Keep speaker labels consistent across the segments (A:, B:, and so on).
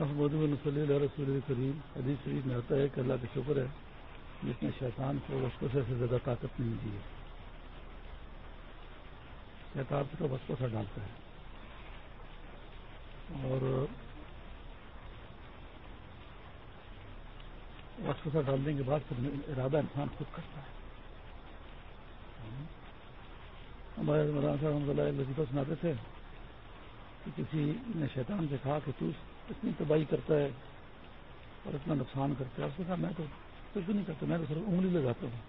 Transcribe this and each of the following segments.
A: محمود صلی اللہ رسول کریم حدیث شریف میں آتا ہے کہ اللہ کا شکر ہے جس نے شیطان کو وسپسے سے زیادہ طاقت نہیں دی ہے۔ شیطان کو وسپسا ڈالتا ہے۔ اور وسپسا ڈالنے کے بعد پھر ارادہ انسان خود کرتا ہے۔ ہمارے مولانا صاحب رحمۃ اللہ وظیفہ سناتے تھے کہ کسی نے شیطان سے کہا کہ تو اتنی تباہی کرتا ہے اور اتنا نقصان کرتا ہے۔ اس نے کہا، میں تو کچھ بھی نہیں کرتا، میں تو صرف انگلی لگاتا ہوں۔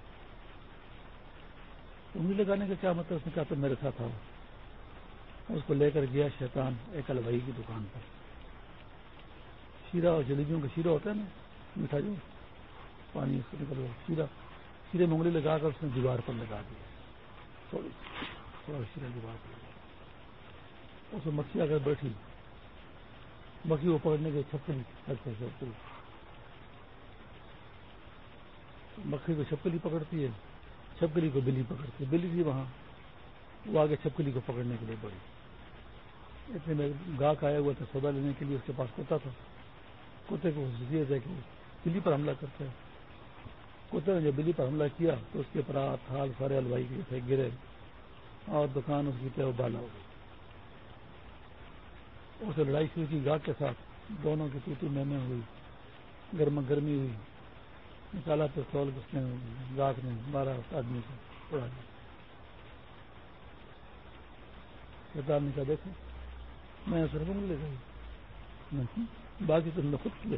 A: انگلی لگانے کا کیا مطلب؟ اس نے کہا، تو میرے ساتھ آؤ۔ اس کو لے کر گیا شیطان ایک الوائی کی دکان پر۔ شیرا اور جلیبیوں کا شیرا ہوتا ہے نا، میٹھا جو پانی اس کو نکل شیرا شیرے میں انگلی لگا کر اس نے دیوار پر لگا دیا۔ تھوڑا شیرا دیوار پر اس میں مکھی آ کر بیٹھی مکھی کو پکڑنے کے چھپکلی مکھی کو چھپکلی پکڑتی ہے، چھپکلی کو بلی پکڑتی ہے۔ بلی تھی وہاں، وہ آگے چھپکلی کو پکڑنے کے لیے بڑی اتنے میں گاہک آیا ہوا تھا، سودا لینے کے لیے اس کے پاس کتا تھا۔ کتے کو خصوصیت ہے کہ بلی پر حملہ کرتا ہے کتے نے جب بلی پر حملہ کیا تو اس کے پرات تھال سارے الوائی کے تھے گرے اور دکان اس کی طرف بالا ہو گئی۔ اسے لڑائی شروع کی گاہ کے ساتھ دونوں کی ٹوٹی میں ہوئی، گرما گرمی ہوئی۔ نکالا پستول اس نے گاہ نے بارہ آدمی کو اڑا دیا۔ نے کہا دیکھو، میں سر کو لے گئی۔ باقی تو نے خود کیے۔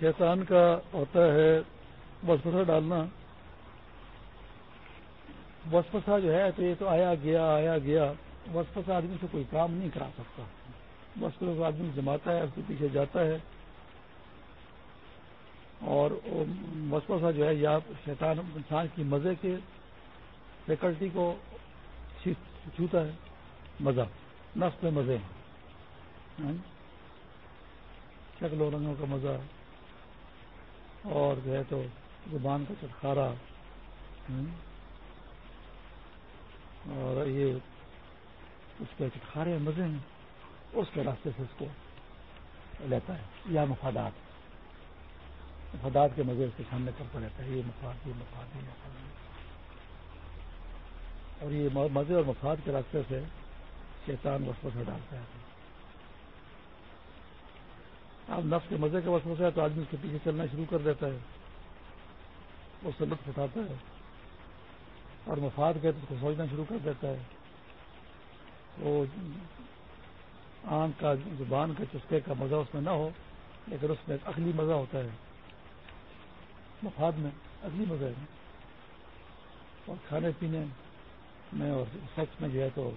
A: شیطان کا ہوتا ہے بس ڈالنا۔ وسپسا جو ہے تو یہ تو آیا گیا آیا گیا۔ وسپسا آدمی سے کوئی کام نہیں کرا سکتا۔ وسپسا کو آدمی جماتا ہے، اس کے پیچھے جاتا ہے۔ اور وسپسا جو ہے، یا شیطان، انسان کی مزے کے فیکلٹی کو چھوتا ہے۔ مزہ، نفس میں مزے۔ ہیں شکل و رنگوں کا مزہ۔ اور جو ہے تو زبان کا چٹکارا ہاں؟ اور یہ اس کے کھارے مزے ہیں اس کے راستے سے اس کو لیتا ہے، یا مفادات۔ مفادات کے مزے اس کے سامنے کرتا رہتا ہے، یہ مفاد یہ مفاد یہ مفاد۔ اور یہ مزے اور مفاد کے راستے سے شیطان وسپوں سے ڈالتا ہے۔ اب نفس کے مزے کے وسپوں سے تو آدمی اس کے پیچھے چلنا شروع کر دیتا ہے اس سے لطف اٹھاتا ہے۔ اور مفاد کے تو اس کو سوچنا شروع کر دیتا ہے۔ وہ آنکھ کا زبان کے چسکے کا مزہ اس میں نہ ہو، لیکن اس میں ایک اگلی مزہ ہوتا ہے۔ مفاد میں اگلی مزہ ہے۔ اور کھانے پینے میں اور سیکس میں جو ہے تو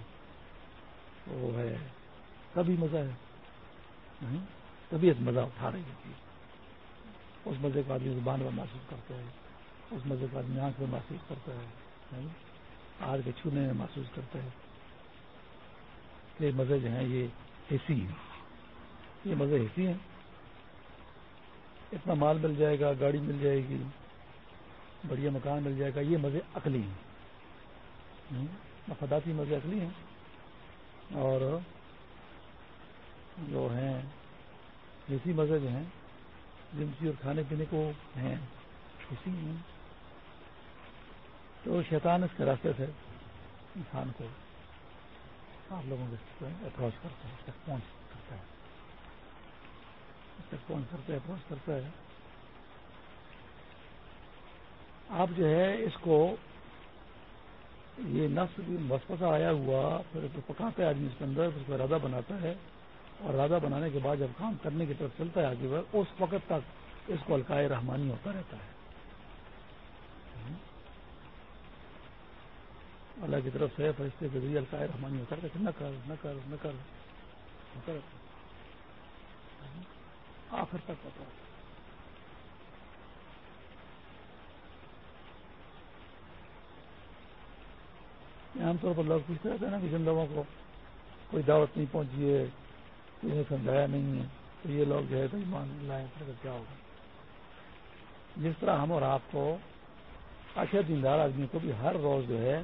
A: وہ ہے۔ کبھی مزہ ہے۔ کبھی ایک مزہ اٹھا رہی ہوتی ہے۔ اس مزے کو آدمی زبان میں محسوس کرتا ہے، اس مزے کو آدمی آنکھ میں محسوس کرتا ہے۔ آج کے چھونے میں محسوس کرتا ہے یہ مزے جو ہیں، یہ حصی ہیں۔ یہ مزے حصی ہیں۔ اتنا مال مل جائے گا، گاڑی مل جائے گی، بڑھیا مکان مل جائے گا، یہ مزے عقلی ہیں۔ مفاداتی مزے عقلی ہیں۔ اور جو ہیں اسی مزے جو ہیں جنسی اور کھانے پینے کو ہیں اسی ہیں۔ تو شیطان اس کے راستے سے انسان کو آپ لوگوں کے اپروچ کرتا ہے تک پہنچ کرتا ہے۔ تک پہنچ کرتا ہے اپروچ کرتا ہے۔ آپ جو ہے اس کو یہ نفس وسپسا آیا ہوا، پھر پکاتا ہے آدمی اس کے اندر اس کو ارادہ بناتا ہے۔ اور ارادہ بنانے کے بعد جب کام کرنے کی طرف چلتا ہے آگے بڑھ اس وقت تک اس کو الکائے رحمانی ہوتا رہتا ہے۔ اللہ کی طرف سے فرشتے کے ذریعے القاع رحمانی ہوتا ہے نہ کر نہ کر نہ کر ہوتا آخر تک ہوتا عام طور پر لوگ پوچھتے رہتے ہیں نا کہ جن لوگوں کو کوئی دعوت نہیں پہنچی ہے انہیں سمجھایا نہیں ہے، تو یہ لوگ جو ہے تو ایمان لائیں پھر کیا ہوگا؟ جس طرح ہم اور آپ کو اچھے دیندار آدمی کو بھی ہر روز جو ہے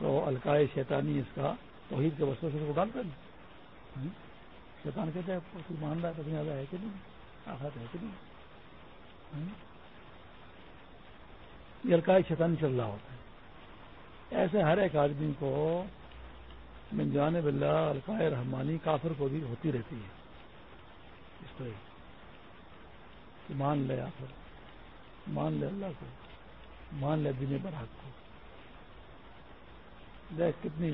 A: تو الکائے شیطانی اس کا توحید کے وسط سے ڈالتا نہیں شیطان کہتے ہیں مان رہا ہے زیادہ ہے کہ نہیں آخر ہے کہ نہیں۔ یہ الکائے شیطانی چل رہا ہوتا ہے۔ ایسے ہر ایک آدمی کو من جانب اللہ، القائے رحمانی، کافر کو بھی ہوتی رہتی ہے۔ اس طرح مان لے آخر مان لے اللہ کو مان لے دین برحق کو۔ دیکھ کتنی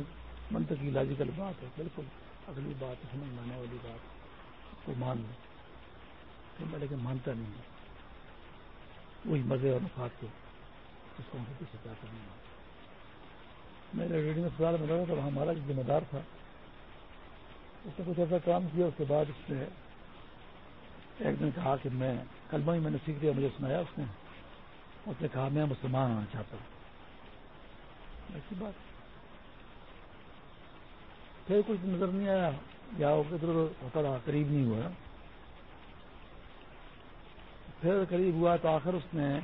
A: منطقی لاجیکل بات ہے، بالکل اگلی بات، سمجھ میں آنے والی بات، کو مان لے لیکن مانتا نہیں ہے وہی مزے اور مفاد کے اس کو پیچھے کیا کرنا میرے ریڈنگ اسپتال میں لگا تھا ہمارا جو ذمہ دار تھا۔ اس نے کچھ ایسا کام کیا، اس کے بعد اس نے ایک دن کہا کہ میں کلمہ ہی میں نے سیکھ دیا مجھے سنایا اس نے۔ اس نے کہا، میں مسلمان ہونا چاہتا ہوں۔ ایسی بات۔ پھر کچھ نظر نہیں آیا۔ یا ادھر ہوتا رہا، قریب نہیں ہوا۔ پھر قریب ہوا تو آخر اس نے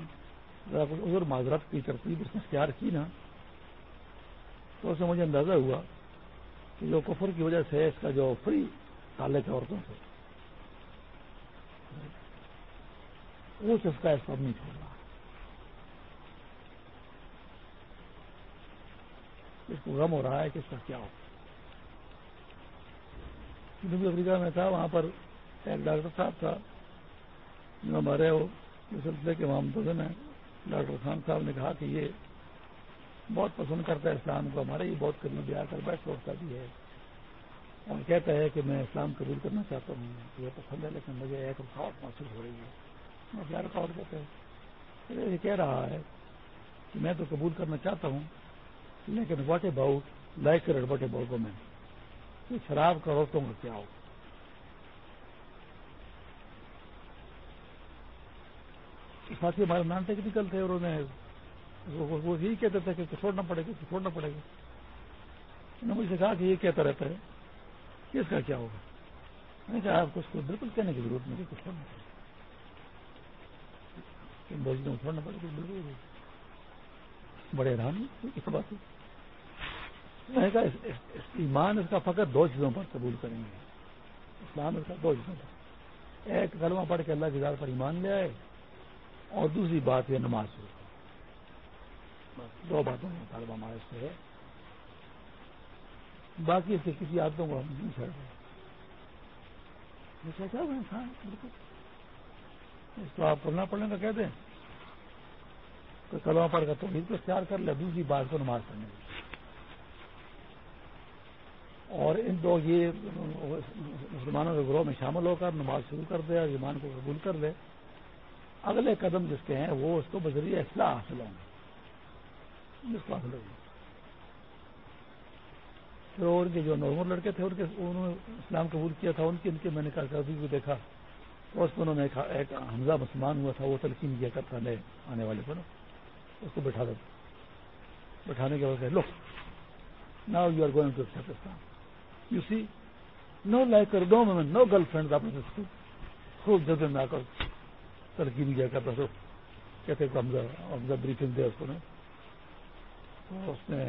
A: ادھر معذرت کی، ترتیب اس نے اختیار کی نا۔ تو اس سے مجھے اندازہ ہوا کہ جو کفر کی وجہ سے اس کا جو فری تعلق ہے عورتوں سے، وہ اس کا اس نہیں چھوڑ رہا اس کو غم ہو رہا ہے کہ اس کا کیا ہو جنوبی افریقہ میں تھا، وہاں پر ایک ڈاکٹر صاحب تھا، جو ہمارے وہ سلسلے کے وہاں متضن ہیں، ڈاکٹر خان صاحب نے کہا کہ یہ بہت پسند کرتا ہے اسلام کو، ہمارے ہی بہت قریب آ کر بیٹھ لوٹتا بھی ہے۔ اور کہتا ہے کہ میں اسلام قبول کرنا چاہتا ہوں، یہ پسند ہے، لیکن مجھے ایک رکاوٹ محسوس ہو رہی ہے۔ میں کیا رکاوٹ کہتے ہیں؟ یہ کہہ رہا ہے کہ میں تو قبول کرنا چاہتا ہوں، لیکن what about like what about میں شراب کا عورتوں کا کیا ہو؟ ساتھی ہمارے نان ٹیکنیکل تھے اور انہوں نے وہ یہی کہتے تھے کہ چھوڑنا پڑے گا، چھوڑنا پڑے گا۔ انہوں نے مجھ سے کہا کہ یہ کہتا رہتا ہے کہ اس کا کیا ہوگا؟ میں نے کہا آپ کو اس کو بالکل کہنے کی ضرورت نہیں کہ چھوڑنا پڑے گا۔ چھوڑنا پڑے گا، بالکل۔ بڑے حیران اس بات میں نے کہا ایمان اس کا فقط دو چیزوں پر قبول کریں گے۔ اسلام اس کا دو چیزوں پر۔ ایک کلمہ پڑھ کے اللہ کی دار پر ایمان لے آئے اور دوسری بات یہ نماز شروع دو باتوں میں طالبہ ہمارے سے ہے۔ باقی سے کسی عادتوں کو ہم نہیں چھوڑ ہاں، اس کو آپ پڑھنا پڑھنے کا کہتے ہیں۔ تو کلوا پڑھ کر تو اختیار کر لے دوسری بات کو نماز پڑھنے کی اور ان دو یہ مسلمانوں کے گروہ میں شامل ہو کر نماز شروع کر دے اور ایمان کو قبول کر دے اگلے قدم جس کے ہیں، وہ اس کو بذریعہ اصلاح حاصل ہوں گے۔ پھر اور کے جو نارمل لڑکے تھے، ان کے، انہوں نے اسلام قبول کیا تھا، ان کی، ان کے میں نے کارکردگی کو دیکھا۔ اور اس کو انہوں نے ایک حمزہ مسلمان ہوا تھا، وہ تلقین کیا کرتا نئے آنے والے کو نا اس کو بٹھا دیتا بٹھانے کے بعد لو now you are going to accept Islam you see no like کر دو میں نو گرل فرینڈ آپ نے خوب جگہ میں آ کر تلقین کیا کرتا تو کہتے حمزہ حمزہ بریفنگ دے اس کو نا اس نے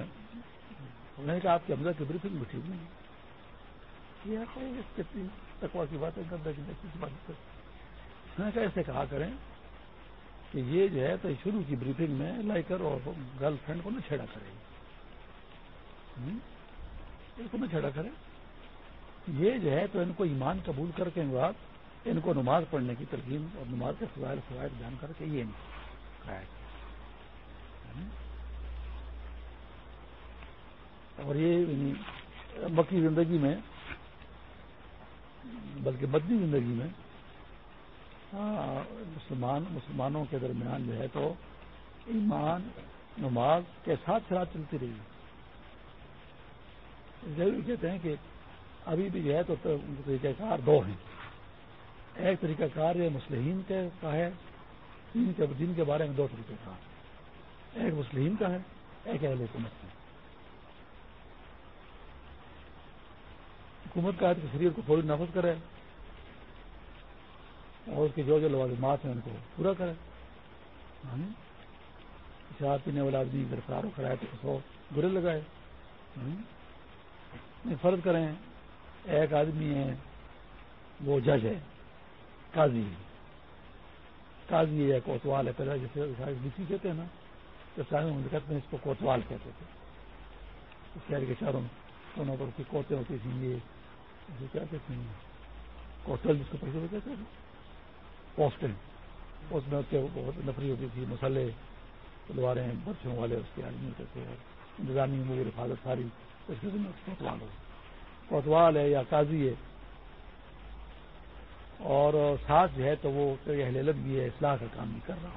A: میں نے کہا آپ کے حمزہ کی بریفنگ بھی ٹھیک نہیں کتنی تکوا کی باتیں کر دیں کسی بات میں نے کہا ایسے کہا کریں کہ یہ جو ہے تو شروع کی بریفنگ میں لائی کر اور گرل فرینڈ کو نہ چھیڑا کرے اس کو نہ چھیڑا کرے یہ جو ہے تو ان کو ایمان قبول کر کے بعد ان کو نماز پڑھنے کی ترکیم اور نماز کے فضائل فوائد بیان کر کے یہ اور یہ یعنی مکی زندگی میں، بلکہ بدنی زندگی میں ہاں، مسلمان، مسلمانوں کے درمیان جو ہے تو ایمان، نماز کے ساتھ ساتھ چلتی رہی۔ ضروری کہتے ہیں کہ ابھی بھی جو ہے تو طریقہ کار دو ہیں۔ ایک طریقہ کار یہ مسلمین کا ہے، دین کے دین کے بارے میں دو طریقہ کار۔ ایک مسلم کا ہے، ایک اہل حکومت کا۔ حکومت کا ہے کہ شریر کو فوری نفذ کرے اور اس کے جو جو لوازمات ہیں ان کو پورا کرے۔ یعنی شراب پینے والا آدمی گرفتار ہو کرائے تو سو برے لگائے۔ یعنی فرض کریں ایک آدمی ہے، وہ جج ہے، قاضی۔ قاضی ہے، کوتوال ہے پہلے جیسے ڈی کہتے ہیں نا، تو سارے کہتے ہیں اس کو کوتوال کہتے تھے۔ شہر کے چاروں دونوں پر کی کوتے ہوتی تھیں، یہ کیا کہتے ہیں کوٹل جس کو پیسے کہتے ہیں پوسٹنگ اس میں کے بہت نفری ہوتی تھی مسئلے تلواریں برچوں والے اس کے آدمی ہوتے تھے انتظامی امور حفاظت، ساری، اس کے کوتوال ہو کوتوال ہے یا قاضی ہے۔ اور ساتھ جو ہے تو وہ اہلیت بھی ہے، اصلاح کا کام بھی کر رہا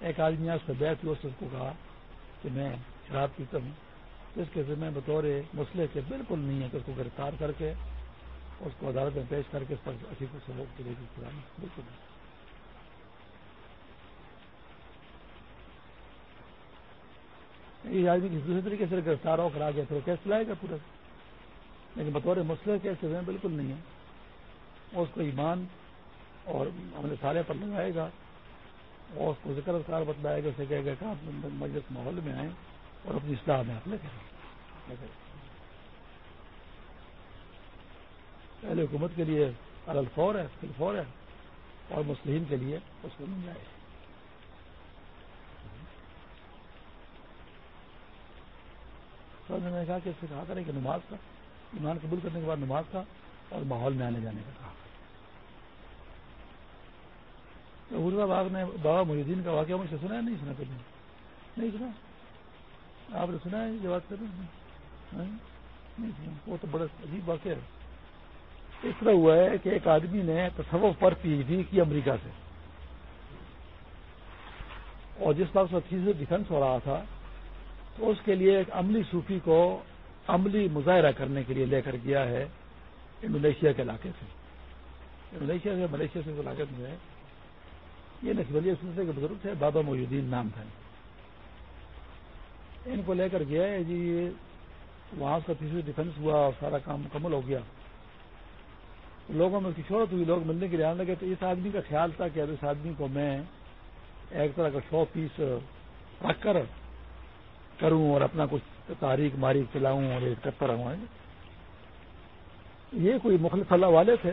A: ایک آدمی اس بیٹھ کی اس کو کہا کہ میں شراب پیتا ہوں۔ اس کے ذمہ بطور مسئلے کے بالکل نہیں ہے کہ اس کو گرفتار کر کے، اس کو عدالت میں پیش کر کے اس پر اچھی کو سبق کے لیے بالکل نہیں۔ یہ آدمی کسی دوسرے طریقے سے گرفتار ہو کر آ گیا پھر کیس لائے گا پورا؟ لیکن بطور مسئلہ کیس کے بالکل نہیں ہے۔ اس کو ایمان اور ہم نے سارے پر لگائے گا۔ اور اس کو ذکر اذکار بتلائے گا۔ اسے کہے گا کہ آپ مجلس ماحول میں آئیں اور اپنی اصلاح میں آپ لے کریں۔ پہلے حکومت کے لیے الفور ہے فلفور ہے اور مسلم کے لیے اس کو مل سر نے کہا کہ اس سے کہا کریں کہ نماز کا، ایمان قبول کرنے کے بعد نماز کا اور ماحول میں آنے جانے کا کہا۔ تو باغ نے بابا محدین کا واقعہ مجھ سے سنا ہے؟ نہیں سنا کبھی۔ نہیں سنا۔ آپ نے سنا ہے یہ بات کر رہے ہیں نہیں سنا۔ وہ تو بڑا عجیب واقعہ ہے۔ اس طرح ہوا ہے کہ ایک آدمی نے تصوف پر پی ایچ ڈی کی امریکہ سے۔ اور جس وقت سے ڈیفینس ہو رہا تھا تو اس کے لیے ایک عملی صوفی کو عملی مظاہرہ کرنے کے لیے لے کر گیا ہے انڈونیشیا کے علاقے سے۔ انڈونیشیا سے، ملیشیا سے علاقے میں یہ نسبلی سلسلے کے بزرگ تھے، بابا محدین نام تھا ان کو لے کر گیا ہے جی وہاں کا تیسری ڈیفینس ہوا اور سارا کام مکمل ہو گیا۔ لوگوں میں شہرت ہوئی، لوگ ملنے کے لیے آنے لگے۔ تو اس آدمی کا خیال تھا کہ اب اس آدمی کو میں ایک طرح کا شو پیس رکھ کر کروں اور اپنا کچھ تاریخ ماریخ چلاؤں اور ایک کرتا یہ کوئی مخلف اللہ والے تھے۔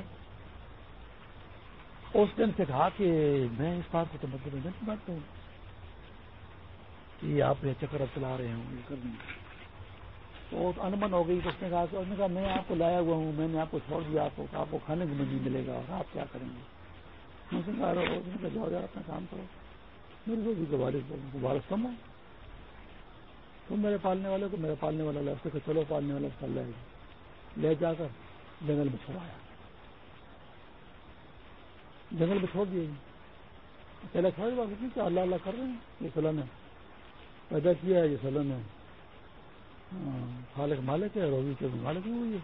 A: اس دن سے کہا کہ میں اس بات کو تو مطلب نہیں بات ہوں کہ آپ یہ چکر اب چلا رہے ہوں یہ کر دیں تو انمن ہو گئی۔ اس نے کہا کہ اس نے کہا میں آپ کو لایا ہوا ہوں۔ میں نے آپ کو چھوڑ دیا۔ آپ کو آپ کو کھانے کو نہیں ملے گا اور آپ کیا کریں گے؟ اس نے کہا جاؤ یار، اپنا کام کرو۔ میری روزی کے والد وارث کم تم میرے پالنے والے کو میرے پالنے والا لے کہ چلو پالنے والا پال لے لے جا کر جنگل میں چھوڑایا جنگل میں چھوڑ دیے۔ پہلے چھوڑ بات کیا اللہ اللہ کر رہے ہیں۔ یہ سلن ہے۔ پیدا کیا ہے، یہ سلن ہے۔ ہاں، خالق مالک ہے، روزی کے مالک بھی ہوئی ہے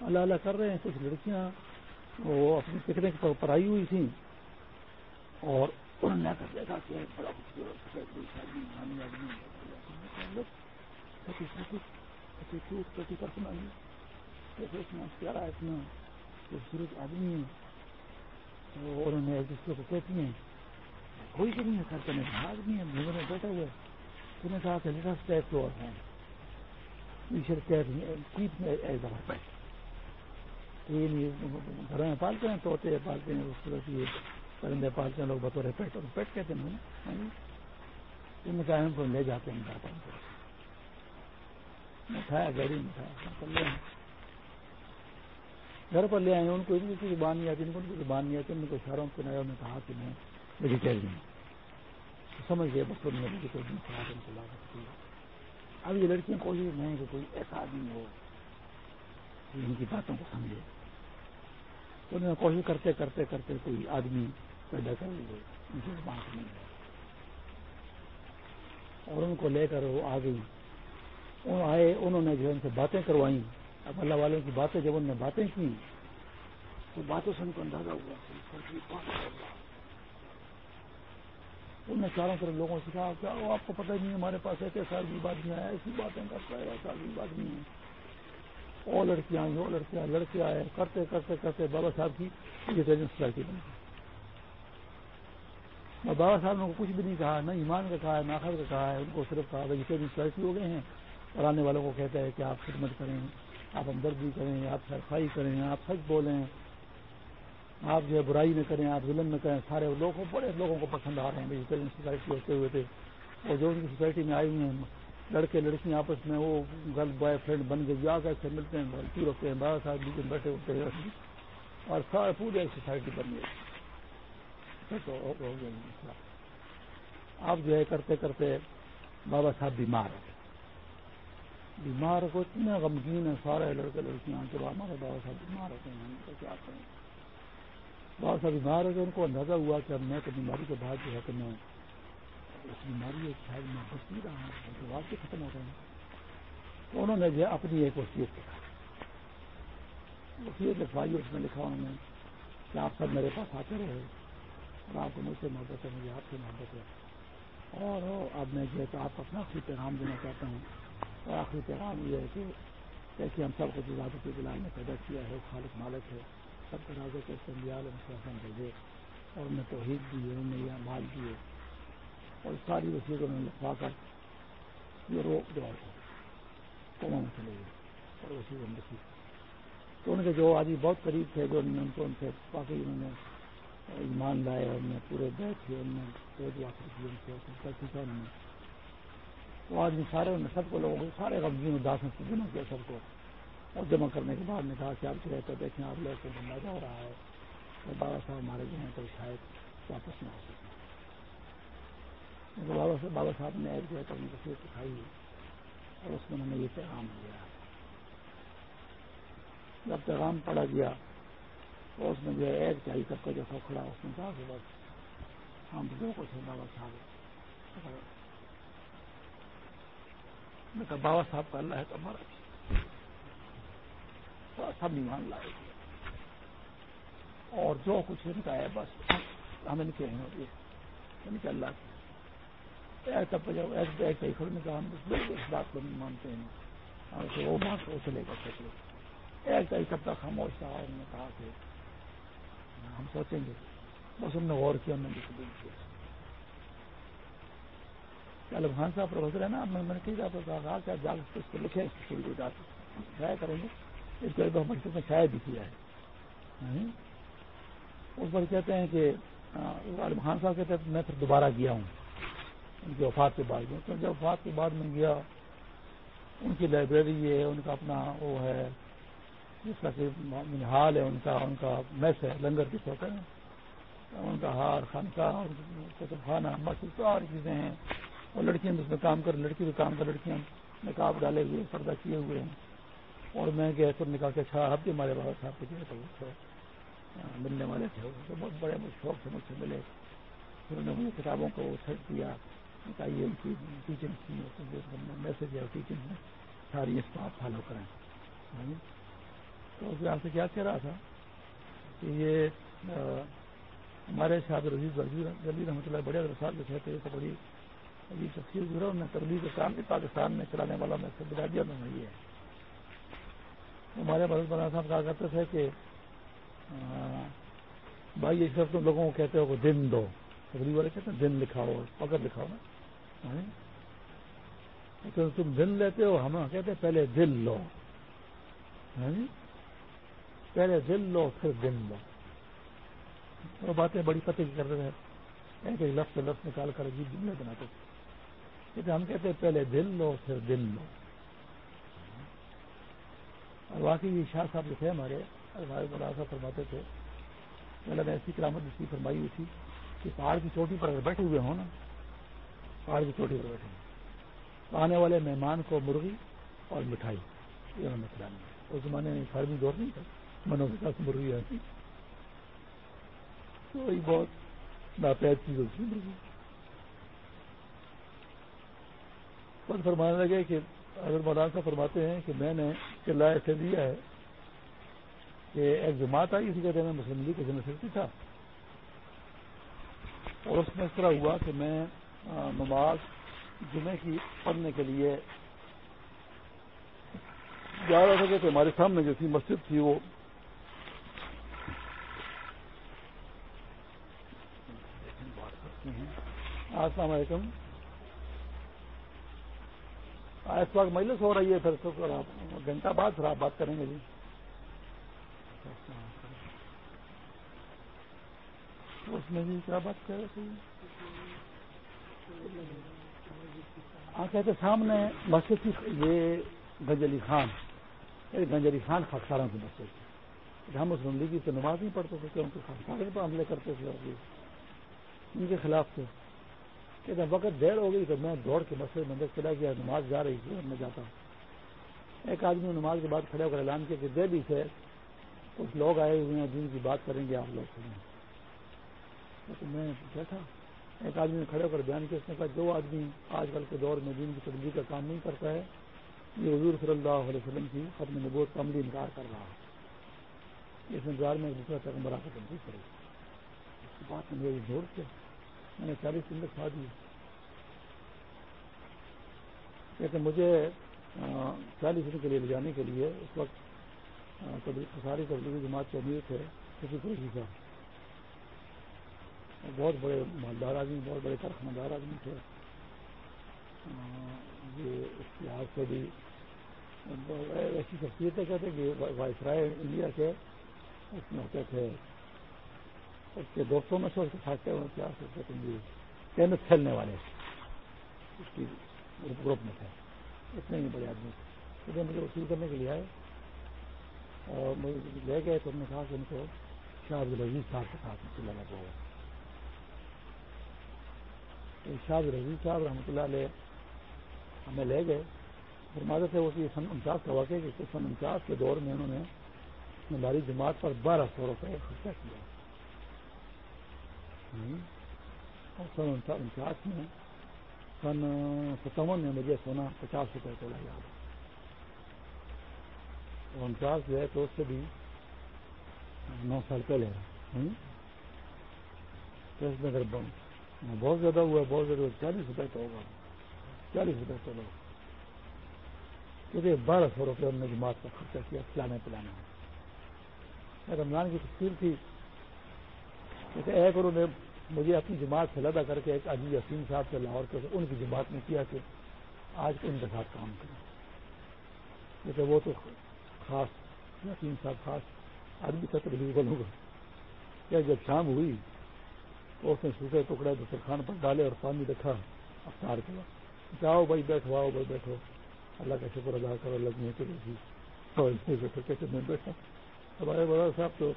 A: اللہ اللہ کر رہے ہیں، کچھ لڑکیاں وہ اپنی پکنک پر آئی ہوئی تھیں۔ اور انہوں نے کر دیکھا کہ بڑا خوبصورت اتنا خوبصورت آدمی ہے تو انہوں نے ایک دوسرے کو کہتی ہیں کوئی بھی نہیں ہے سر کرنے کا آدمی ہے میں بیٹھا ہوا ہے نے کہا کہ لیٹر اسٹیپ تو اور ہیں گھروں میں پالتے ہیں توتے پالتے ہیں خوبصورت یہ پرندے پالتے ہیں لوگ بطور پیٹ اور پیٹ کہتے ہیں ان کا ان کو لے جاتے ہیں گھر پر مٹھایا گاڑی مٹھایا گھر پر لے آئے ان کو ان کی زبان نہیں آتی، ان کو ان کی زبان نہیں آتی، ان کو اشاروں کے نظر میں کہا کہ میں ویجیٹیرین سمجھ گئے، بس میں ویجیٹیرین کھا ان کو لا سکتی ہے اب یہ لڑکیاں کوشش نہیں کہ کوئی ایسا آدمی ہو ان کی باتوں کو سمجھے۔ انہوں نے کوشش کرتے کرتے کرتے کوئی آدمی پیدا کر لیے ان کی بات نہیں ہے اور ان کو لے کر وہ آ گئی۔ آئے، انہوں نے جو ان سے باتیں کروائیں اب اللہ والوں کی باتیں جب انہوں نے باتیں کی، تو باتوں سے ان کو اندازہ ہوا انہوں نے چاروں طرف لوگوں سے کہا کیا آپ کو پتہ نہیں، ہمارے پاس ایسے سال کی بات نہیں آیا، ایسی باتیں کرتا ہے سال کی بات نہیں ہے اور لڑکیاں وہ لڑکیاں لڑکے آئے، کرتے کرتے کرتے بابا صاحب کی یہ سوسائٹی بن گئی۔ بابا صاحب نے کچھ بھی نہیں کہا، نہ ایمان کا کہا ہے نہ آخر کا کہا ہے ان کو صرف کہا، بھائی سوسائٹی ہو گئے ہیں۔ اور آنے والوں کو کہتا ہے کہ آپ خدمت کریں، آپ ہمدردی کریں، آپ صفائی کریں، آپ سچ بولیں۔ آپ جو ہے برائی نہ کریں، آپ ظلم نہ کریں۔ سارے لوگوں بڑے لوگوں کو پسند آ رہے ہیں۔ ویجیٹیرین سوسائٹی ہوتے ہوئے تھے۔ اور جو ان کی سوسائٹی میں آئی ہوئی ہیں، لڑکے، لڑکیاں آپس میں، وہ گرل بوائے فرینڈ بن کے جا کر سے ملتے ہیں بھرتی ہوتے ہیں بارہ سال بیچ میں بیٹھے ہوتے ہیں۔ اور سارے پوری ایک سوسائٹی بن گئی اب جو ہے کرتے کرتے بابا صاحب بیمار ہو بیمار کو اتنا غمگین ہے، سارے لڑکے لڑکیاں چلو ہمارے بابا صاحب بیمار ہوتے ہیں، ہم کو کیا کریں؟ بابا صاحب بیمار ہو گئے ان کو اندازہ ہوا کہ اب میں تو بیماری کے بعد جو ہے کہ میں اس بیماری شاید میں بچ نہیں رہا ہوں کے بعد ختم ہو رہے ہیں۔ تو انہوں نے جو ہے اپنی ایک وصیت لکھا۔ وصیت لکھوائی، اس میں لکھا انہوں نے کہ آپ سب میرے پاس آتے رہے۔ اور آپ کو مجھ سے محبت ہے مجھے آپ سے محبت ہے اور اب میں جو ہے تو آپ اپنا خود پیغام دینا چاہتا ہوں اور آخری پیغام یہ ہے کہ کیسے ہم سب کو جزاد کے بلال نے پیدا کیا ہے خالق مالک ہے سب کا راجہ کے سنگیال مسلم بھیجے اور انہیں توحید دی ہے انہوں نے یہ مال دیے اور ساری وسیع کو انہوں نے لکھوا کر یہ روک دو قوموں میں چلے گئے اور اسی کو لکھی تو ان کے جو آدمی بہت قریب تھے جو ان کو ان سے کافی انہوں نے ایمان لائے اور انہیں پورے بیٹھ تھے انہوں نے پیٹ واپس کی ان سے سیکھا انہوں نے وہ آدمی سارے نے سب کو لوگوں کو، سارے غمگین اداس میں جمع کیا سب کو۔ اور جمع کرنے کے بعد نے کہا کہ آپ رہتے دیکھیں، آپ لوگ کو اندازہ ہو رہا ہے۔ بابا صاحب ہمارے جو ہیں تو شاید واپس نہ ہو سکے بابا صاحب بابا صاحب نے ایک جو ہے تو اپنی تصویر دکھائی اور اس میں انہوں نے یہ پیغام دیا۔ جب پیغام پڑا گیا اس میں جو ہے ایک چاہیے سب کا جو کھڑا اس میں کہا کہ بس ہم دو کو تھے بابا صاحب میں کہا، بابا صاحب کا اللہ ہے تو ہمارا سب ایمان لائے اور جو کچھ ان کا ہے، بس ہم ان کے ہیں۔ ان کے اللہ کے ایسا ایک صحیح کھڑنے کا ہم اس بات کو نہیں مانتے ہیں۔ وہ بات کو چلے گا ایک صحیح تک خاموش تھا اور انہوں نے کہا کہ ہم سوچیں گے۔ بس ہم نے غور کیا، ہم نے قبول خان صاحب، پروفیسر ہے نا؟ میں نے کہا کہا کہ جا اس کو لکھے شاید کریں گے۔ اس کو ایک مکتب میں شاید بھی کیا ہے۔ ہاں؟ اس پر کہتے ہیں کہ عالم خان صاحب کہتے ہیں، میں پھر دوبارہ گیا ہوں۔ ان کی وفات کے بعد میں جب وفات کے بعد میں گیا، ان کی لائبریری ہے، ان کا اپنا وہ ہے جس کا کہ حال ہے، ان کا ان کا میس ہے، لنگر کی ہوتا ہے ان کا ہار خانقاہ کتب خانہ مسجد ساری چیزیں ہیں۔ اور لڑکیاں بھی اس میں کام کر لڑکی بھی کام کر، لڑکیاں نکاب ڈالے ہوئے، پردہ کیے ہوئے ہیں۔ اور میں گیا تو نکال کے اچھا آپ بھی ہمارے بابا صاحب کے جو اچھا، ہے ہاں، ملنے والے تھے۔ تو بہت بڑے شوق سے مجھ سے ملے۔ پھر انہوں نے مجھے کتابوں کو سرچ کیا۔ یہ ان کی ٹیچنگ میسج ہے ٹیچنگ ہے ساری اس کو آپ فالو کریں۔ ہاں جی۔ تو اس آپ سے کیا کہہ رہا تھا کہ یہ ہمارے شاہد رضیز جلدی رحمۃ اللہ بڑے رسال جو کہتے ہیں تو بڑی ابھی تفصیل گزرا میں تبلیغ کا کام بھی پاکستان میں چلانے والا، میں سے بلا میں یہ۔ ہے ہمارے بھرت بنا صاحب کہا کرتے تھے کہ بھائی یہ سب تم لوگوں کو کہتے ہو کہ دن دو۔ تبلیغ والے کہتے ہیں دن لکھاؤ، پکڑ لکھاؤ نا۔ ہاں جی۔ تم دن لیتے ہو، ہم کہتے ہیں پہلے دل لو۔ ہاں جی۔ پہلے دل لو، پھر دن لو۔ وہ باتیں بڑی پتہ کی کرتے ہیں ایک ایک لفظ لفظ نکال کر عجیب جملے بناتے تھے۔ ہم کہتے ہیں پہلے دل لو، پھر دن لو۔ اور واقعی شاہ صاحب جو تھے ہمارے ہمارے صاحب فرماتے تھے۔ پہلے ایسی کرامت اس کی فرمائی ہوئی تھی کہ پہاڑ کی چوٹی پر اگر بیٹھے ہوئے ہوں نا، پہاڑ کی چوٹی پر بیٹھے۔ تو آنے والے مہمان کو مرغی اور مٹھائی۔ یہ انہوں نے کھلانی اس زمانے میں فارمی دور نہیں تھا منو کے ساتھ مرغی آتی تو وہی بہت ناپید چیز ہوتی مرغی بس فرمانے لگے کہ اگر مولانا صاحب فرماتے ہیں کہ میں نے قلعہ ایسے دیا ہے، کہ ایک جماعت آئی اسی کہتے ہیں مسلم لیگ کے یونیورسٹی تھا۔ اور اس میں اس طرح ہوا کہ میں نماز جمعے کی پڑھنے کے لیے جا رہا تھا کہ ہمارے سامنے جو تھی مسجد تھی، وہ السلام علیکم۔ اس وقت مجلس ہو رہی ہے پھر تو آپ گھنٹہ بعد پھر آپ بات کریں گے جی۔ اس میں جی کیا بات کر رہے تھے؟ ہاں کہتے سامنے مسجد کی یہ گنج علی خان۔ گنج علی خان خاکساروں کی مسجد تھی ہم اس زندگی سے نماز نہیں پڑھتے تھے کہ ان کے خاکسارے پر حملے کرتے تھے اور ان کے خلاف تھے۔ کہ جب وقت دیر ہو گئی تو میں دوڑ کے مسجد مندر چلا گیا، نماز جا رہی تھی اور میں جاتا۔ ہوں ایک آدمی نماز کے بعد کھڑے ہو کر اعلان کیا کہ دہلی سے کچھ لوگ آئے ہوئے ہیں، جن کی بات کریں گے آپ لوگ۔ سنیں میں بیٹھا ایک آدمی نے کھڑے ہو کر بیان کیا، اس نے کہا جو آدمی آج کل کے دور میں دین کی تبدیلی کا کام نہیں کرتا ہے، یہ حضور صلی اللہ علیہ وسلم کی ختم نبوت کا عملی انکار کر رہا ہے۔ اس انتظار میں دوسرا پیغمبر آ کر تبدیل کرے اس کی بات میں میری کیا میں نے چالیس دن کھا دی لیکن مجھے چالیس دن کے لیے لے جانے کے لیے اس وقت ساری تبدیلی جماعت کے امیر تھے، کسی پوری صاحب بہت بڑے مالدار آدمی، بہت بڑے کارخاندار آدمی تھے۔ یہ اس لحاظ سے بھی، ایسی شخصیتیں کہتے کہ وائسرائے انڈیا کے اس میں ہوتے تھے۔ اس کے دوستوں میں سے اس کے ساتھ کیا کہتے ہیں ٹینس کھیلنے والے اس کی گروپ میں تھے۔ اتنے ہی بڑے آدمی تھے۔ مجھے وصول کرنے کے لیے آئے اور مجھے لے گئے تو ہم نے کہا کہ ان کو شاہ عبد العزیز صاحب کے ساتھ لگا ہوا شاہ رضی صاحب رحمۃ اللہ علیہ ہمیں لے گئے۔ فرماتے تھے وہ سن انچاس کا واقع کہ سن انچاس کے دور میں انہوں نے ہماری جماعت پر بارہ سو روپئے خرچہ کیا۔ سن انچاس میں سن ستاون میں مجھے سونا پچاس روپئے تولا یاد اور انچاس جو ہے تو اس سے بھی نو سال پہلے تو اس میں اگر بہت زیادہ ہوا ہے بہت زیادہ چالیس روپئے کا ہوگا چالیس روپئے کا لوگ کیونکہ بارہ سو روپئے انہوں نے جماعت کا خرچہ کیا کھلانے پلانے میں رمضان کی تفصیل تھی ایک انہوں نے مجھے اپنی جماعت سے لدا کر کے ایک عزیز یسین صاحب سے لاہور کے ان کی جماعت میں کیا کہ آج ان کے ساتھ کام کریں۔ کیونکہ وہ تو خاص یسین صاحب، خاص آدمی کا تبلیغ بولوں گا۔ کیا جب شام ہوئی تو اس نے سوکھے ٹکڑے دسترخوان پر ڈالے اور پانی رکھا افطار کے بعد آؤ بھائی، بیٹھو، آؤ بھائی، بیٹھو۔ اللہ کا شکر ادا کرو لگنے کے لیے بیٹھو میں بیٹھا۔ ہمارے بڑا صاحب تو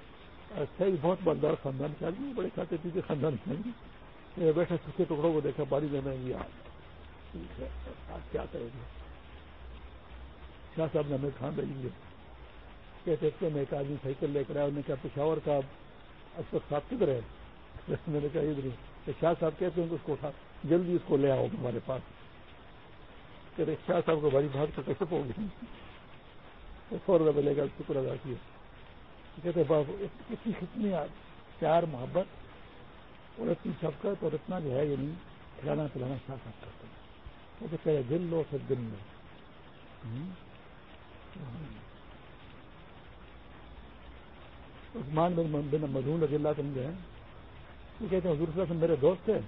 A: اچھا، صحیح بہت مالدار خاندان کے آدمی بڑے کھاتے پیتے خاندان کے آدمی بیٹھا سوکھے ٹکڑوں کو دیکھا پانی دینا گی آج کیا کریں گے؟ شاہ صاحب نے ہمیں کھان دیں گے کہتے میں ایک آدمی سائیکل لے کر آیا، انہوں نے کہا، پشاور کا اشفق صاحب کدھر ہے؟ میں نے کہا، ادھر کہ شاہ صاحب کہتے ہیں کہ اس کو اٹھا، جلدی اس کو لے آؤ ہمارے پاس۔ کہ شاہ صاحب کو بھاری بھاگ تو کیسے ہو گئی فوراً لے گا شکر ادا کیا۔ کہتے بابو اتنی اتنی پیار، محبت، اور اتنی شفقت، اور اتنا جو ہے یعنی کھلانا پلانا شاہ صاحب کرتے ہیں. وہ تو کہہ دل لو، پھر دل لو. عثمان بن مدون رضی اللہ تم جو ہے وہ کہتے ہیں، حضور صلی اللہ علیہ میرے دوست تھے،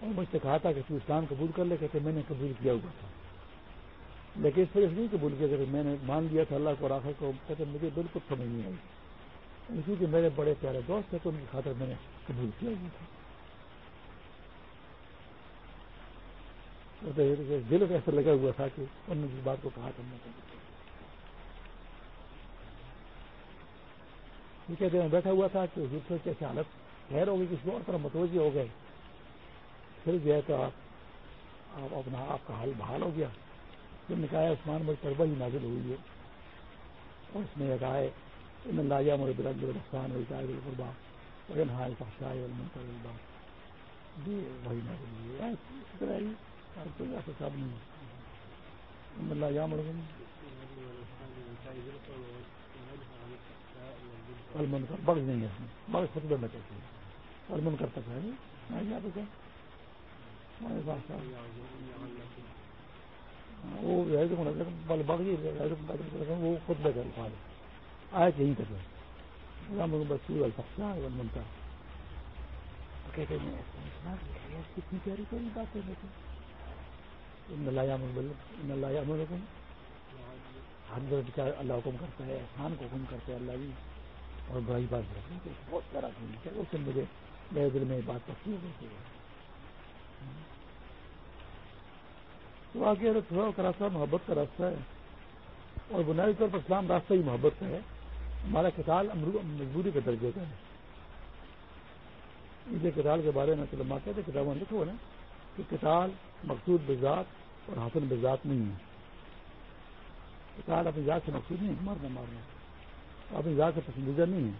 A: اور مجھ سے کہا تھا کہ تو اسلام قبول کر لے، کہتے میں نے قبول کیا ہوا تھا۔ لیکن اس وجہ سے نہیں قبول کیا کہ میں نے مان لیا تھا اللہ کو راخر کو، کہتے مجھے بالکل سمجھ نہیں آئی۔ اسی کے میرے بڑے پیارے دوست تھے تو ان کی خاطر میں نے قبول کیا ہوا تھا دل ایسا لگا ہوا تھا کہ انہوں نے اس بات کو کہا کرنا کہتے ہیں بیٹھا ہوا تھا کہ حضور سے کیسے حالت خیر ہوگی کسی اور طرح متوجہ ہو گئے پھر جو ہے تو آپ اپنا آپ کا حال بحال ہو گیا پھر نکاح عثمان مجھ پر وہی نازل ہوئی ہے اور اس میں ایک آئے ان اللہ مجھے بلند الرحسان ہوئی چاہے القربا وین ہائے پخشائے المنکر البا جی وہی نازل ہوئی ہے اس طرح ہی کوئی ایسا سب نہیں ان اللہ یا مرغن المنکر بغض نہیں ہے اس میں بغض خطبے میں کہتے ہیں المنکر تک ہے میں کیا تو وہ خود بے الفاظ آئے یہیں تک بسور الفقا منتا کہتے ہیں کتنی پیاری پیاری بات ہے اللہ حکم کرتا ہے، احسان کو حکم کرتا ہے اللہ بھی اور برائی بات رکھنا بہت پیارا کام ہے۔ اس سے مجھے میرے دل میں بات پکی ہو گئی تو آگے تھوڑا کا راستہ محبت کا راستہ ہے۔ اور بنیادی طور پر اسلام راستہ ہی محبت کا ہے۔ ہمارا کتال مجبوری کے درجے کا ہے۔ یہ کتال کے بارے میں چلو ماتے تھے کتابوں لکھو نا کہ کتال مقصود بذات اور حسن بذات نہیں ہے۔ کتال اپنی ذات سے مقصود نہیں مارنا مارنا۔ اپنی ذات سے پسندیدہ نہیں ہے۔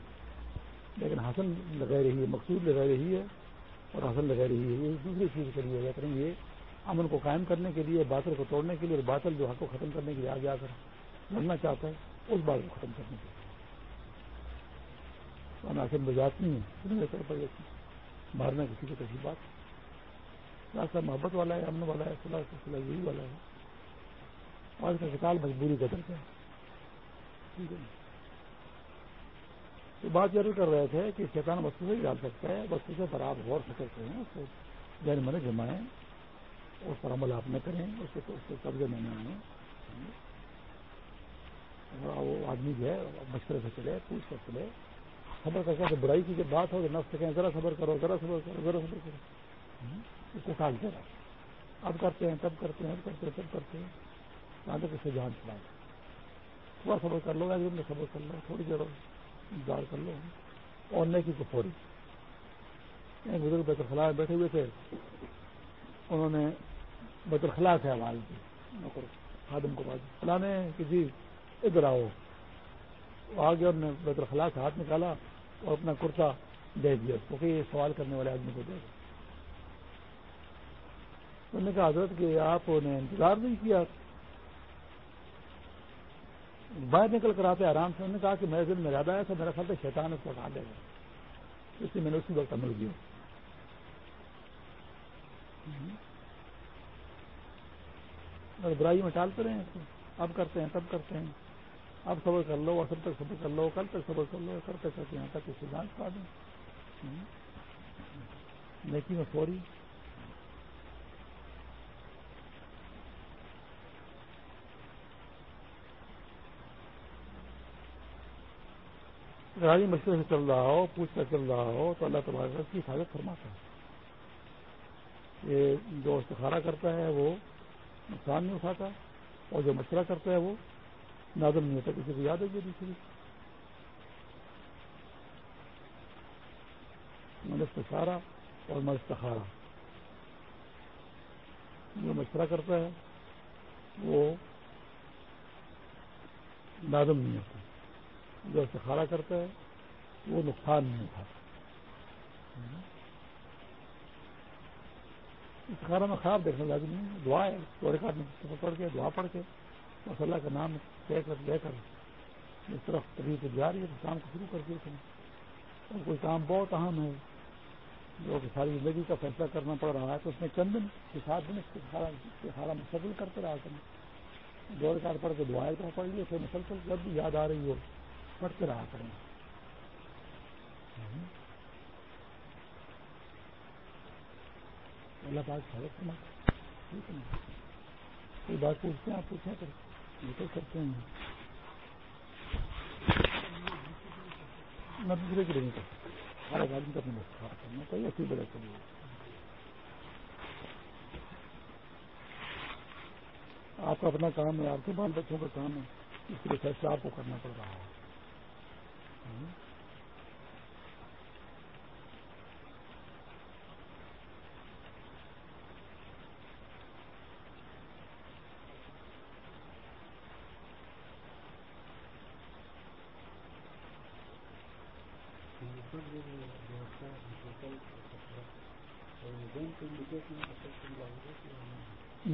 A: لیکن حسن لگا رہی ہے، مقصود لگا رہی ہے اور حسن لگا رہی ہے۔ یہ دوسری چیز کے لیے کریں یہ امن کو قائم کرنے کے لیے، باطل کو توڑنے کے لیے اور باطل جو حق کو ختم کرنے کے لیے آگے آ کر لڑنا چاہتا ہے، اس بات کو ختم کرنے کے لیے۔ ناسن بجات نہیں ہے طور پر مارنا کسی کو کسی بات راستہ محبت والا ہے، امن والا ہے، صلاح صلاح یہی والا ہے۔ اور اس کا کتاب مجبوری کا درجہ ہے۔ ٹھیک ہے جی۔ تو بات ضرور کر رہے تھے کہ شیطان وسطو سے ہی ڈال سکتا ہے وسطو پر آپ غور فکر کریں اس کو جین من جمائیں، اس پر عمل آپ نہ کریں، اس کے اس کے قبضے میں نہ آئیں۔ وہ آدمی جو ہے مشورے سے چلے، پوچھ کر چلے۔ خبر کر کے برائی کی جب بات ہو تو نفس کہیں ذرا صبر کرو، ذرا صبر کرو، ذرا صبر کرو۔ اس کو ٹالتے رہا اب کرتے ہیں، تب کرتے ہیں، اب کرتے ہیں، تب کرتے ہیں۔ یہاں تک اسے جان چلائے تھوڑا صبر کر لو ایک دن میں صبر کر لو، تھوڑی دیر انتظار کر لو۔ اور نیکی کو فوری ایک بزرگ بیت الخلا میں بیٹھے ہوئے تھے۔ انہوں نے بیت الخلا سے آواز دی نوکر خادم کو بات۔ فلاں نے کہ جی ادھر آؤ۔ آگے انہوں نے بیت الخلا سے ہاتھ نکالا اور اپنا کرتا دے دیا کیونکہ یہ سوال کرنے والے آدمی کو دے دیا انہوں نے کہا، حضرت، کہ آپ نے انتظار نہیں کیا۔ باہر نکل کر آتے آرام سے، انہوں نے کہا کہ میرے دل میں زیادہ ہے تو میرا خیال شیطان اس کو اٹھا دے گا اس لیے میں نے اسی وقت عمل کیا۔ اور برائی میں ٹالتے رہے اب کرتے ہیں، تب کرتے ہیں۔ اب صبر کر لو اصل تک صبر کر لو، کل تک صبر کر لو کرتے کرتے یہاں تک اسے جانچ پا دیں۔ نیکی میں فوری۔ راجی مشورے سے چل رہا ہو، پوچھ کر چل رہا ہو، تو اللہ تبارک کی حفاظت فرماتا ہے۔ یہ جو استخارہ کرتا ہے، وہ نقصان نہیں اٹھاتا، اور جو مشورہ کرتا ہے، وہ نازم نہیں ہوتا کسی کو یاد ہے یہ دوسری من اور من استخارہ۔ جو مشورہ کرتا ہے، وہ نازم نہیں ہوتا۔ جو استخارہ کرتا ہے، وہ نقصان نہیں اٹھاتا۔ استخارہ میں خراب دیکھنا لازم نہیں دعا ہے چورے کا پڑھ کے، دعا پڑھ کے۔ بس اللہ کا نام کہہ کر لے کر اس طرف طریقے جا رہی ہے، تو کام کو شروع کر دیا اور کوئی کام بہت اہم ہے، جو کہ ساری زندگی کا فیصلہ کرنا پڑ رہا ہے، تو اس میں چند دن کے ساتھ دن استخارہ مستقل کرتے رہا کریں دور کار پڑھ کے دعائیں تو پڑھ لیے، پھر مسلسل جب بھی یاد آ رہی ہو، پڑھتے رہا کریں اللہ پاک حضرت ہے۔ کوئی بات پوچھتے ہیں، آپ پوچھیں۔ کر ہیں۔ دوسرے کے لیے کرتا کا کرنا۔ چاہیے اسی آپ کا اپنا کام ہے، آپ کے بال بچوں کا کام ہے۔ اس لیے فیصلہ آپ کو کرنا پڑ رہا ہے۔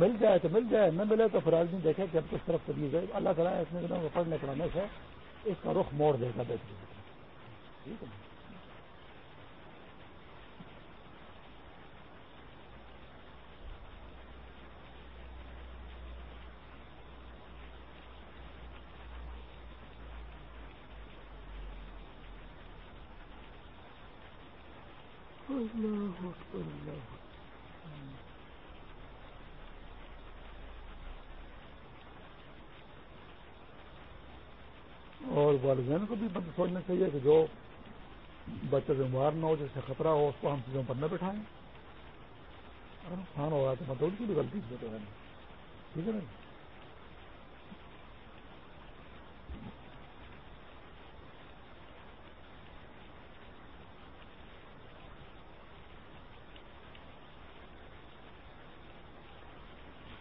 A: مل جائے تو مل جائے، نہ ملے تو پھر آدمی دیکھے کہ اب کس طرف چلی جائے اللہ تعالیٰ اس میں پڑھنے پڑھانے سے اس کا رخ موڑ دے گا بہتری ٹھیک ہے۔ اللہ اور والدین کو بھی سوچنا چاہیے کہ جو بچے بیمار نہ ہو، جس سے خطرہ ہو، اس کو ہم چیزوں پر نہ بٹھائیں۔ اگر نقصان ہو رہا ہے تو مطلب ان کی بھی غلطی سے ہے ٹھیک ہے نا؟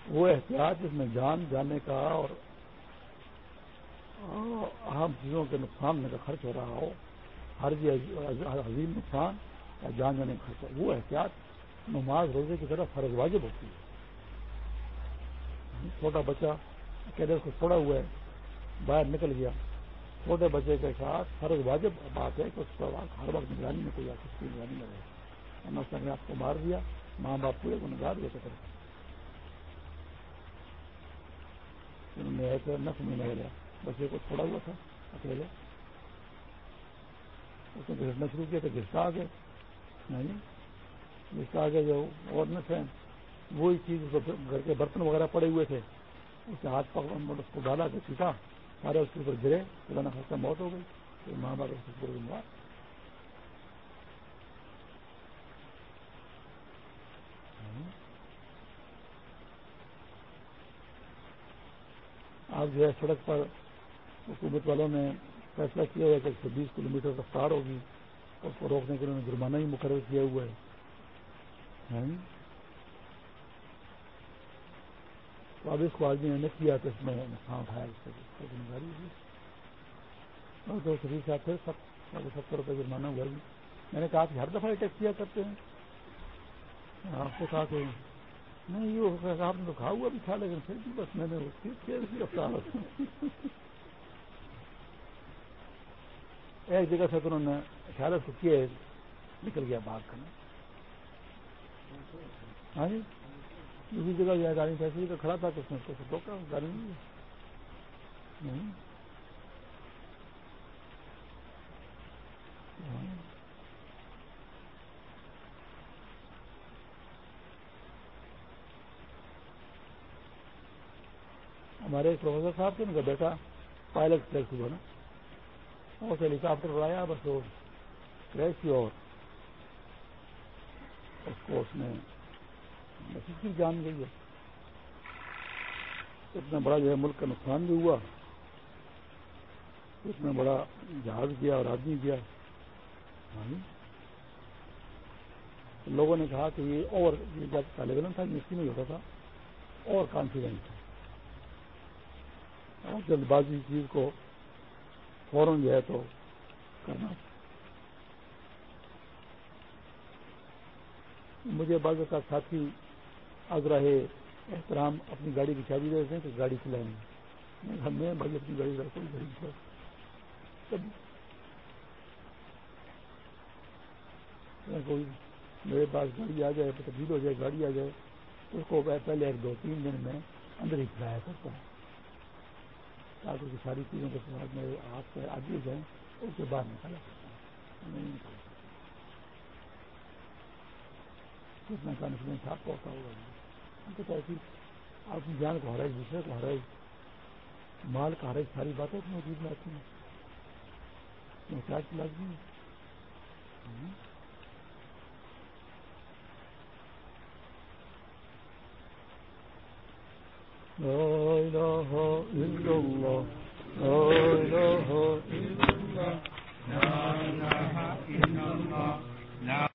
A: وہ احتیاط جس میں جان جانے کا اور اہم چیزوں کے نقصان میں کا خرچ ہو رہا ہو۔ ہر جی عظیم نقصان یا جان جانے کا خرچ وہ احتیاط نماز روزے کی طرف فرض واجب ہوتی ہے۔ چھوٹا بچہ اکیلے کو چھوڑا ہوا ہے، باہر نکل گیا۔ چھوٹے بچے کے ساتھ فرض واجب بات ہے کہ اس پر ہر وقت نگرانی میں کوئی آپ کی نگرانی میں رہے۔ اور نے آپ کو مار دیا، ماں باپ پورے کو نگار دیا تو انہوں نے ایک نف بچے کو چھوڑا ہوا تھا اکیلے۔ اس نے گھسنا شروع کیا تو گھستا آ گئے۔ نہیں گھستا آ گئے جو اور ہیں، وہی چیز اس کو گھر کے برتن وغیرہ پڑے ہوئے تھے۔ اس کے ہاتھ پکڑ اس کو ڈالا کہ سیکھا سارے اس کے اوپر گرے۔ پرانا خرچہ موت ہو گئی۔ تو ماں باپ اس کو دوں آپ جو ہے سڑک پر حکومت والوں نے فیصلہ کیا ہوا ہے کہ ایک سو بیس کلو میٹر رفتار ہوگی اس کو روکنے کے لیے جرمانہ ہی مقرر کیا ہوا ہے۔ ہاں؟ تو اب اس کو آدمی نے کیا تو اس میں ہاں نقصان اٹھایا اس سے ذمہ داری ہوگی۔ اور دو شریف صاحب پھر سب ستر روپئے جرمانہ ہوا جی میں نے کہا کہ ہر دفعہ ٹیکس کیا کرتے ہیں۔ آپ کو کہا کہ نہیں، یہ آپ نے تو کھا ہوا بھی تھا لیکن پھر بھی بس میں نے اس کی رفتار۔ ایک جگہ سے تو انہوں نے خیال کو کیے نکل گیا باغ کرنا ہاں جی؟ دوسری جگہ جو ہے گاڑی فیصلے کا کھڑا تھا تو اس نے اس کو روکا گاڑی نہیں ہاں جی؟ ہاں جی؟ ہمارے ایک پروفیسر صاحب تھے، ان کا بیٹا پائلٹ سلیکٹ ہوا نا۔ اور ہیلی کاپٹر اڑایا بس وہ کریش کی اور اس کو اس نے کی جان گئی ہے اتنا بڑا جو ہے ملک کا نقصان بھی ہوا اتنا بڑا جہاز گیا اور آدمی گیا لوگوں نے کہا کہ یہ اور یہ جب طالب علم تھا یونیورسٹی میں ہوتا تھا اور کانفیڈینس تھا اور جلد بازی چیز کو فوراً جو ہے تو کرنا۔ مجھے بعض کا ساتھی آگ رہے احترام، اپنی گاڑی کی چابی دے دیتے ہیں کہ گاڑی چلائیں۔ گے ہم نے بھائی اپنی گاڑی کوئی گاڑی چلا کوئی میرے پاس گاڑی آ جائے، تبدیل ہو جائے، گاڑی آ جائے تو اس کو پہلے ایک دو تین دن میں اندر ہی کھلایا کرتا ہے تاکہ کہ ساری چیزوں کے ساتھ میں ہاتھ پہ آگے جائیں اس کے بعد نکالا نہیں نکالا کتنا کانفیڈینس آپ کو ہوتا ہوگا ایسی آپ کی جان کو ہرائی، دوسرے کو ہرائی، مال کا ہرائی، ساری باتیں موجود میں آتی ہیں محتاج لازمی لا إله إلا الله. لا إله إلا الله. لا إله إلا الله.